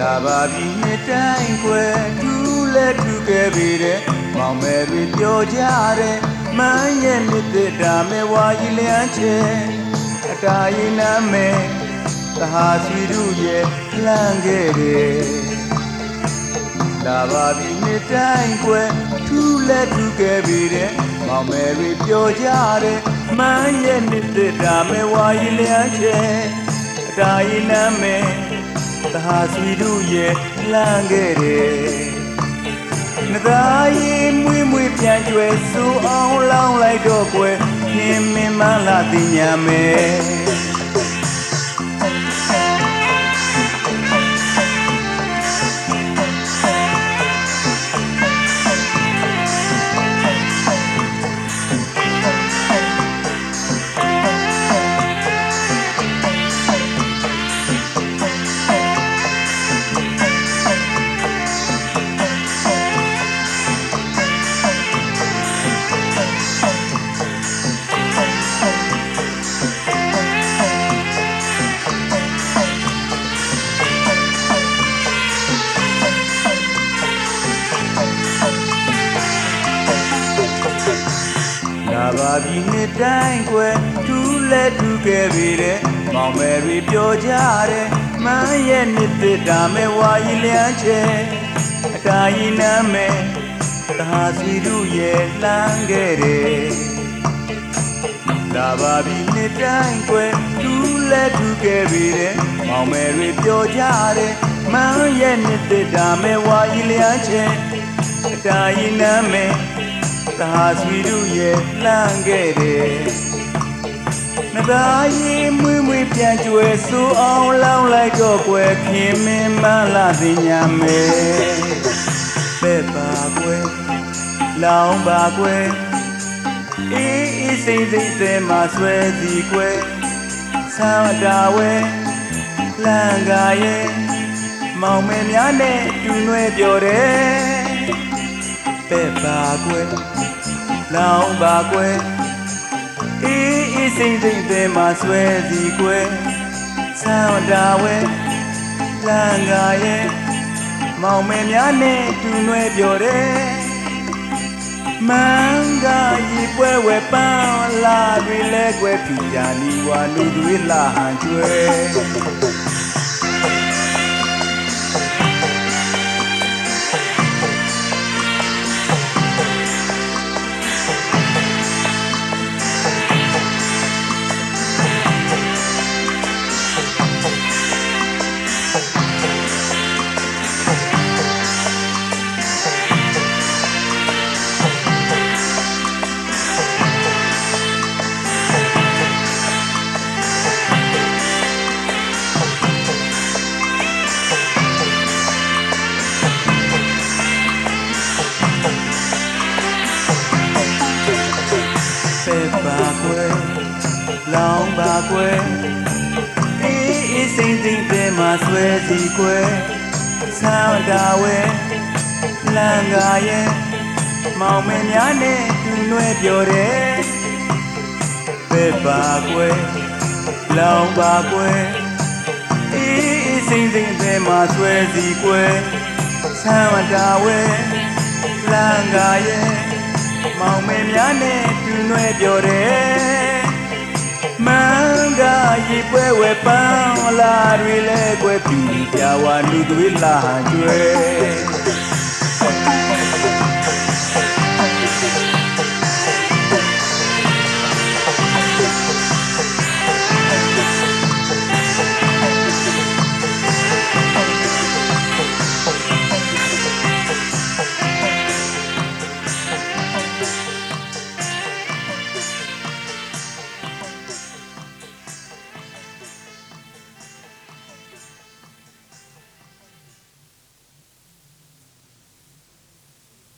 ပါပြီနှစ်တိုင်းကွယ်ထူးလဲထူးခဲ့ပြီတဲ့မောင်မယ်တွေပြောကြတယ်မန်းရဲ့နှစ်သက်တာမဲဝါကြီးလျမ်းချဲအတားရင်နာမဲသဟာဆွေတို့ရဲ့လှမ်းခဲ့တယ်လာပါပြီနှစ်တိုင်းကွယ်ထူးလဲထူးခဲ့ပြီတဲ့မောင်မယ်တွေပြောကြတယ်မန်းရဲ့နှစ်သက်တာမဲဝါကြီးလျမ်းချဲအတားရင်နာမဲ သဟာဆွေတို့ရဲ့လှမ်းခဲ့တယ်ငသားရင်မွေးမွေးပြန်ကျွယ်စူအောင်လောင်းလိုက်တော့ကွယ်ပြင်းမင်းမလာတင်ညာမယ် ပါပြီနှစ်တိုင်းကွယ်ထူးလဲထူးခဲ့ပြီတဲ့မောင်မယ်တွေပြောကြတယ်မန်းရဲ့နှစ်သက်တာမဲဝါရီလျမ်းချဲအတားရင်နာမဲသဟာစီတို့ရဲ့လှမ်းခဲ့တယ်လာပါပြီနှစ်တိုင်းကွယ်ထူးလဲထူးခဲ့ပြီတဲ့မောင်မယ်တွေပြောကြတယ်မန်းရဲ့နှစ်သက်တာမဲဝါရီလျမ်းချဲအတားရင်နာမဲ သာဆွေတို့ရဲ့လှမ်းခဲ့တယ်နသားရင်မွေးမွေးပြန်ကျွယ်ဆိုအောင်လောင်းလိုက်တော့ကွယ်ခင်မင်းမလာသိညာမယ်ပဲ့ပါကွယ်လောင်းပါကွယ်အေးအေးစိမ့်စိမ့်တဲ့မှာဆွဲစီကွယ်ဆာတာဝဲလန်ကရဲ့မောင်မဲများနဲ့တူနွယ်ပြောတယ်ပဲ့ပါကွယ် လောင်းပါကွယ်အေးအေးစိမ့်စိမ့်တဲ့မှာဆွဲစီကွယ်ဆန်းတာဝဲလန်ကရဲ့မောင်မဲများနဲ့တူနွယ်ပြောတယ်မန်ကရေပွဲဝဲပန်းလာတွေလဲကွယ်ဖြူကြနီဝါလူတွေလာဟန်ကျွဲ ပဲပါကွယ်လောင်းပါကွယ်အေးအေးစိမ့်စိမ့်တဲ့မှာဆွဲစီကွယ်ဆန်းတာဝဲလန်ကရဲ့မောင်မင်းများနဲ့တူနွယ်ပြောတယ်ပဲပါကွယ်လောင်းပါကွယ်အေးအေးစိမ့်စိမ့်တဲ့မှာဆွဲစီကွယ်ဆန်းတာဝဲလန်ကရဲ့ မောင်မဲများနဲ့တူနွယ်ပြောတယ်မန်ကရေပွဲဝဲပန်းလာတွေလဲကွယ်ပြူပြဝါလူတွေလာကျွဲ